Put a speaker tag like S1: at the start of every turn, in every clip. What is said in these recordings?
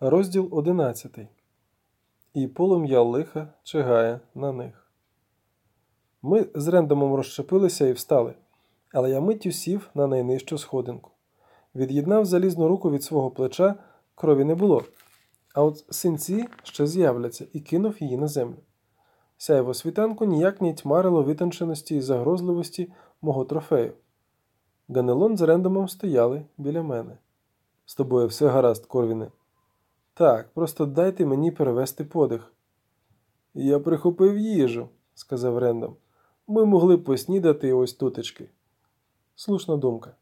S1: Розділ одинадцятий. І полум'я лиха чигає на них. Ми з рендомом розчепилися і встали, але я миттю сів на найнижчу сходинку. Від'єднав залізну руку від свого плеча, крові не було. А от синці ще з'являться і кинув її на землю. Сяйво світанку ніяк не тьмарило витонченості і загрозливості мого трофею. Ганелон з рендомом стояли біля мене. З тобою все гаразд, Корвіне. Так, просто дайте мені перевести подих. Я прихопив їжу, сказав Рендом. Ми могли б поснідати ось тутечки. Слушна думка.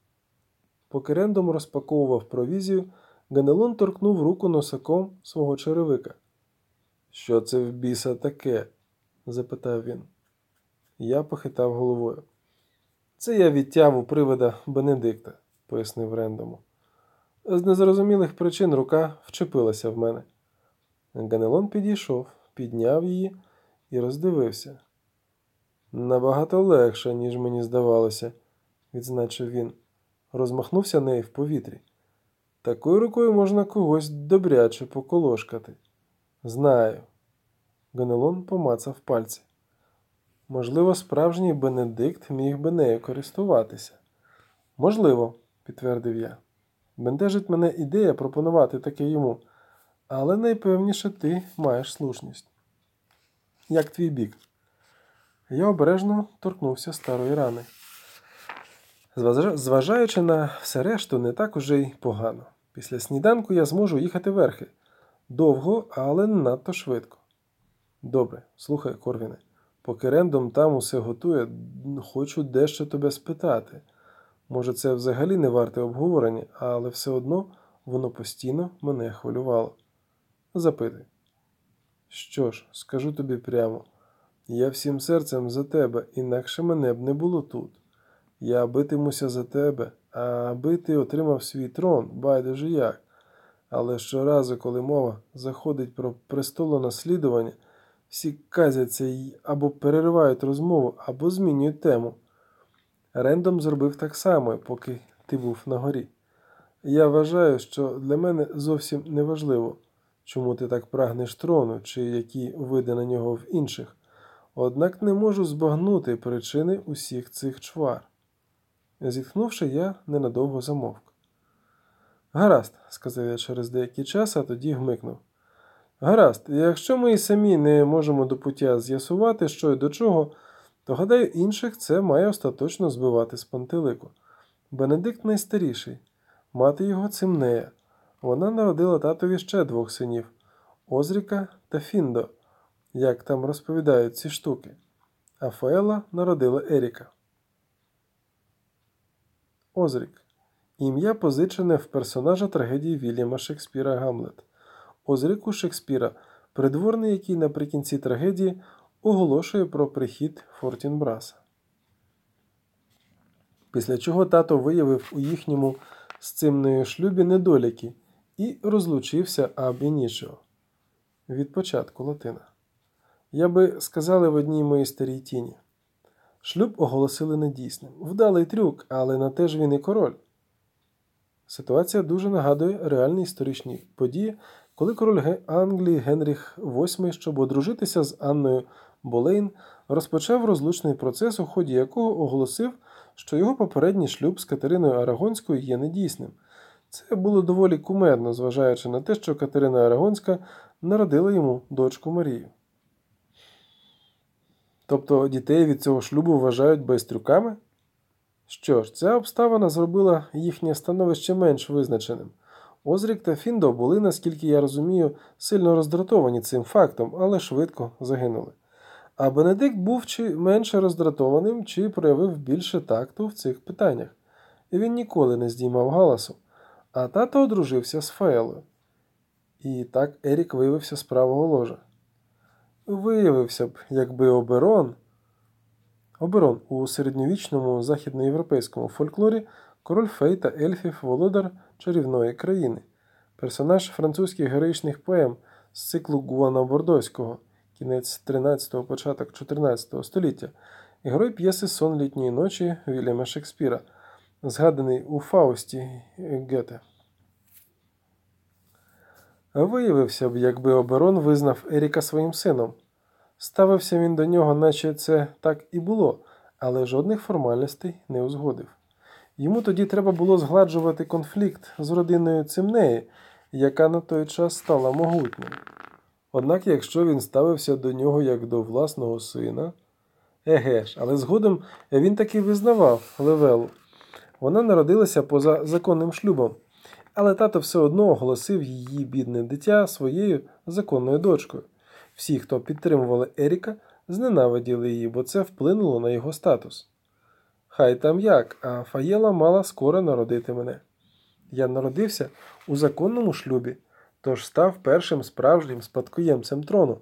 S1: Поки Рендом розпаковував провізію, Ганелон торкнув руку носаком свого черевика. Що це в біса таке? запитав він. Я похитав головою. Це я відтяв у привида Бенедикта, пояснив Рендому. З незрозумілих причин рука вчепилася в мене. Ганелон підійшов, підняв її і роздивився. Набагато легше, ніж мені здавалося, відзначив він. Розмахнувся нею в повітрі. Такою рукою можна когось добряче поколошкати. Знаю. Ганелон помацав пальці. Можливо, справжній Бенедикт міг би нею користуватися. Можливо, підтвердив я. Бентежить мене ідея пропонувати таке йому, але найпевніше ти маєш слушність. Як твій бік? Я обережно торкнувся старої рани. Зважаючи на все решту, не так уже й погано. Після сніданку я зможу їхати верхи. Довго, але надто швидко. Добре, слухай, Корвіне, поки рендом там усе готує, хочу дещо тебе спитати. Може, це взагалі не варте обговорення, але все одно воно постійно мене хвилювало. Запитуй. Що ж, скажу тобі прямо, я всім серцем за тебе, інакше мене б не було тут. Я битимуся за тебе, аби ти отримав свій трон, байдуже як. Але щоразу, коли мова заходить про престолонаслідування, всі казяться й або переривають розмову, або змінюють тему. Рендом зробив так само, поки ти був на горі. Я вважаю, що для мене зовсім не важливо, чому ти так прагнеш трону, чи які види на нього в інших, однак не можу збагнути причини усіх цих чвар. Зітхнувши, я ненадовго замовк. Гаразд, сказав я через деякий час, а тоді гмикнув. Гаразд, якщо ми і самі не можемо до пуття з'ясувати, що і до чого, то, гадаю, інших це має остаточно збивати з пантелику. Бенедикт найстаріший, мати його Цимнея. Вона народила татові ще двох синів Озріка та Фіндо, як там розповідають ці штуки. А Фаела народила Еріка. Озрік. Ім'я позичене в персонажа трагедії Вільяма Шекспіра Гамлет. Озрік у Шекспіра, придворний, який наприкінці трагедії оголошує про прихід Фортінбраса. Після чого тато виявив у їхньому з цимною шлюбі недоліки і розлучився абі нічого. Від початку Латина. Я би сказали в одній моїй старій тіні. Шлюб оголосили недійсним. Вдалий трюк, але на те ж він і король. Ситуація дуже нагадує реальні історичні події, коли король Англії Генріх VIII, щоб одружитися з Анною Болейн, розпочав розлучний процес, у ході якого оголосив, що його попередній шлюб з Катериною Арагонською є недійсним. Це було доволі кумедно, зважаючи на те, що Катерина Арагонська народила йому дочку Марію. Тобто дітей від цього шлюбу вважають байстрюками? Що ж, ця обставина зробила їхнє становище менш визначеним. Озрік та Фіндо були, наскільки я розумію, сильно роздратовані цим фактом, але швидко загинули. А Бенедикт був чи менше роздратованим, чи проявив більше такту в цих питаннях. І він ніколи не здіймав галасу, а тато одружився з Фаелою. І так Ерік виявився з правого ложа. Виявився б, якби Оберон. Оберон у середньовічному західноєвропейському фольклорі король фей та ельфів володар чарівної країни, персонаж французьких героїчних поем з циклу Гуана Бордоського, кінець 13-го, початок 14 століття, і герой п'єси Сон літньої ночі Вільяма Шекспіра, згаданий у Фаусті Гете. виявився б, якби оберон визнав Еріка своїм сином. Ставився він до нього, наче це так і було, але жодних формальностей не узгодив. Йому тоді треба було згладжувати конфлікт з родиною Цимнеї, яка на той час стала могутньою. Однак, якщо він ставився до нього як до власного сина, еге ж, але згодом він таки визнавав Левелу. Вона народилася поза законним шлюбом, але тато все одно оголосив її бідне дитя своєю законною дочкою. Всі, хто підтримували Еріка, зненавиділи її, бо це вплинуло на його статус. Хай там як, а Фаєла мала скоро народити мене. Я народився у законному шлюбі, тож став першим справжнім спадкоємцем трону.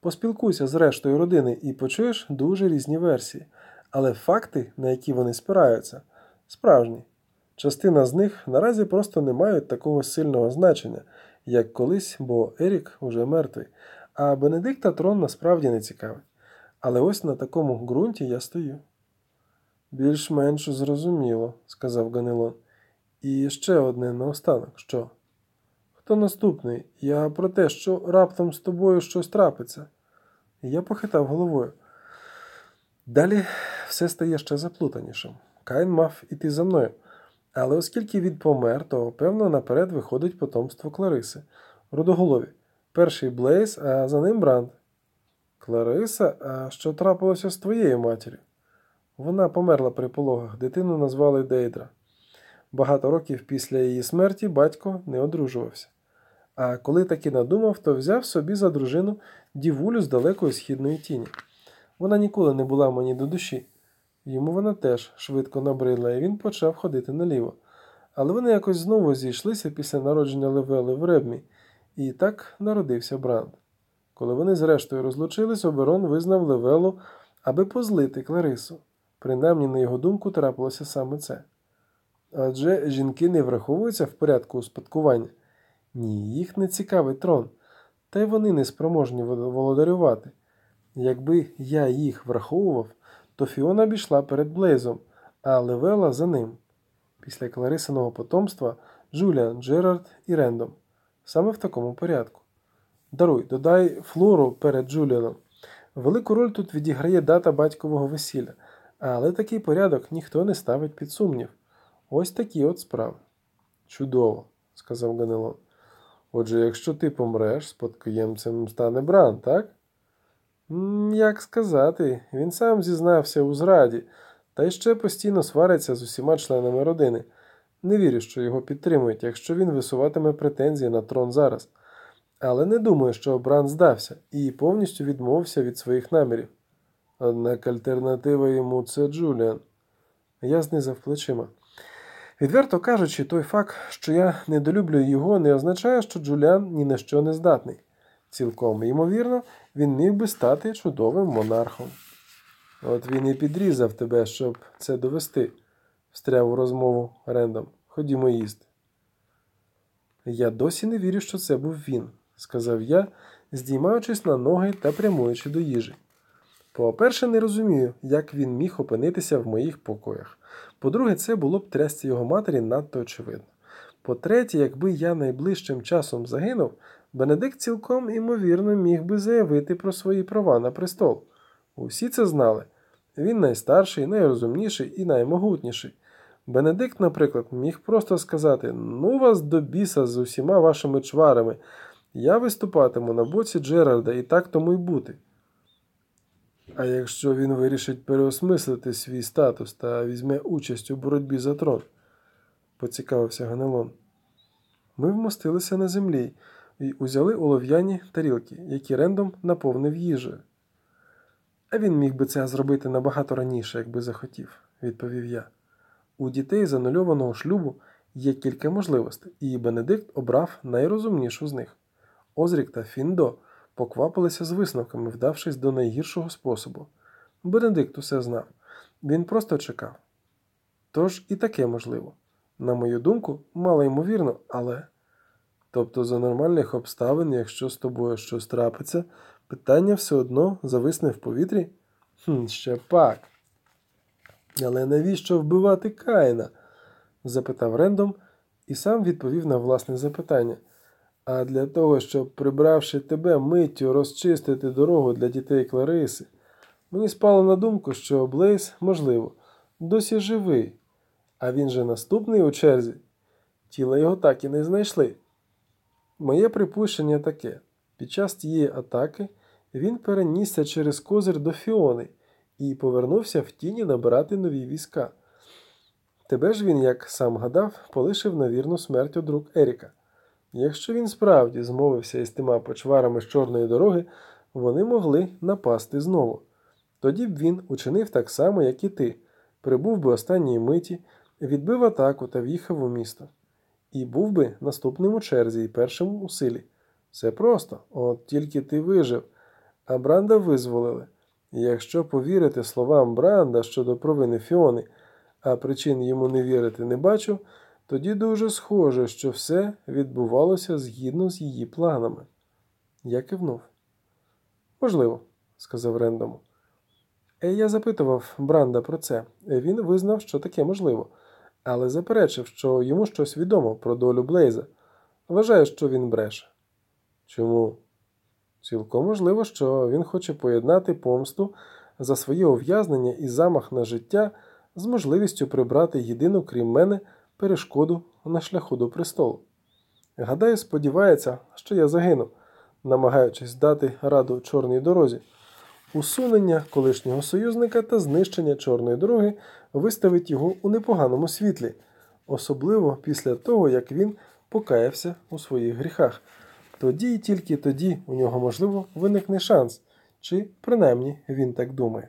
S1: Поспілкуйся з рештою родини і почуєш дуже різні версії, але факти, на які вони спираються, справжні. Частина з них наразі просто не мають такого сильного значення, як колись, бо Ерік уже мертвий, а Бенедикта трон насправді не цікавить. Але ось на такому ґрунті я стою. Більш-менш зрозуміло, сказав Ганилон. І ще одне наостанок що? Хто наступний? Я про те, що раптом з тобою щось трапиться. Я похитав головою. Далі все стає ще заплутанішим. Каїн мав іти за мною. Але оскільки він помер, то певно наперед виходить потомство Клариси. Родоголові. Перший Блейз, а за ним Бранд. Клариса, а що трапилося з твоєю матір'ю? Вона померла при пологах, дитину назвали Дейдра. Багато років після її смерті батько не одружувався. А коли таки надумав, то взяв собі за дружину дівулю з далекої східної тіні. Вона ніколи не була мені до душі. Йому вона теж швидко набридла, і він почав ходити наліво. Але вони якось знову зійшлися після народження Левели в Ребмі, і так народився Бранд. Коли вони зрештою розлучились, оберон визнав Левелу, аби позлити Кларису. Принаймні, на його думку, трапилося саме це. Адже жінки не враховуються в порядку успадкування. Ні, їх не цікавий трон, та й вони не спроможні володарювати. Якби я їх враховував, то Фіона б йшла перед Блейзом, а Левела за ним. Після Кларисиного потомства Джуліан, Джерард і Рендом. Саме в такому порядку. Даруй, додай флору перед Джуліаном. Велику роль тут відіграє дата батькового весілля, але такий порядок ніхто не ставить під сумнів. Ось такі от справи. Чудово, сказав Ганелон. Отже, якщо ти помреш, спадкоємцем стане Бран, так? Як сказати, він сам зізнався у зраді, та й ще постійно свариться з усіма членами родини. Не вірю, що його підтримують, якщо він висуватиме претензії на трон зараз. Але не думаю, що Бран здався і повністю відмовився від своїх намірів. Однак альтернатива йому це Джуліан. Я знизав плечима. Відверто кажучи, той факт, що я недолюблюю його, не означає, що Джуліан ні на що не здатний. Цілком ймовірно, він міг би стати чудовим монархом. От він і підрізав тебе, щоб це довести, встряв у розмову Рендом. Ходімо їсти. Я досі не вірю, що це був він, сказав я, здіймаючись на ноги та прямуючи до їжі. По-перше, не розумію, як він міг опинитися в моїх покоях. По-друге, це було б трясці його матері надто очевидно. По-третє, якби я найближчим часом загинув, Бенедикт цілком імовірно міг би заявити про свої права на престол. Усі це знали. Він найстарший, найрозумніший і наймогутніший. Бенедикт, наприклад, міг просто сказати: Ну вас до біса з усіма вашими чварами. Я виступатиму на боці Джерарда і так тому й бути. А якщо він вирішить переосмислити свій статус та візьме участь у боротьбі за трон, поцікавився Ганелон. Ми вмостилися на землі і узяли олов'яні тарілки, які рендом наповнив їжею. А він міг би це зробити набагато раніше, якби захотів, відповів я. У дітей з анульованого шлюбу є кілька можливостей, і Бенедикт обрав найрозумнішу з них. Озрік та Фіндо поквапилися з висновками, вдавшись до найгіршого способу. Бенедикт усе знав. Він просто чекав. Тож і таке можливо. На мою думку, мало ймовірно, але. Тобто, за нормальних обставин, якщо з тобою щось трапиться, питання все одно зависне в повітрі? Хм, Ще пак. Але навіщо вбивати Каїна? запитав Рендом і сам відповів на власне запитання. А для того, щоб, прибравши тебе миттю, розчистити дорогу для дітей Клариси. Мені спало на думку, що Блейз, можливо, досі живий, а він же наступний у черзі. Тіла його так і не знайшли. Моє припущення таке: під час тієї атаки він перенісся через козир до Фіони і повернувся в тіні набирати нові війська. Тебе ж він, як сам гадав, полишив на вірну смерть одрук Еріка. Якщо він справді змовився із тима почварами з чорної дороги, вони могли напасти знову. Тоді б він учинив так само, як і ти, прибув би останньої миті, відбив атаку та в'їхав у місто. І був би наступним у черзі і першим у силі. Все просто, от тільки ти вижив, а Бранда визволили. Якщо повірити словам Бранда щодо провини Фіони, а причин йому не вірити не бачу, тоді дуже схоже, що все відбувалося згідно з її планами. Я кивнув. Можливо, сказав Рендому. Е, Я запитував Бранда про це. Е, Він визнав, що таке можливо, але заперечив, що йому щось відомо про долю Блейза. Вважає, що він бреше. Чому? Цілком можливо, що він хоче поєднати помсту за своє ув'язнення і замах на життя з можливістю прибрати єдину, крім мене, перешкоду на шляху до престолу. Гадаю, сподівається, що я загину, намагаючись дати раду чорній дорозі. Усунення колишнього союзника та знищення чорної дороги виставить його у непоганому світлі, особливо після того, як він покаявся у своїх гріхах. Тоді і тільки тоді у нього, можливо, виникне шанс, чи принаймні він так думає.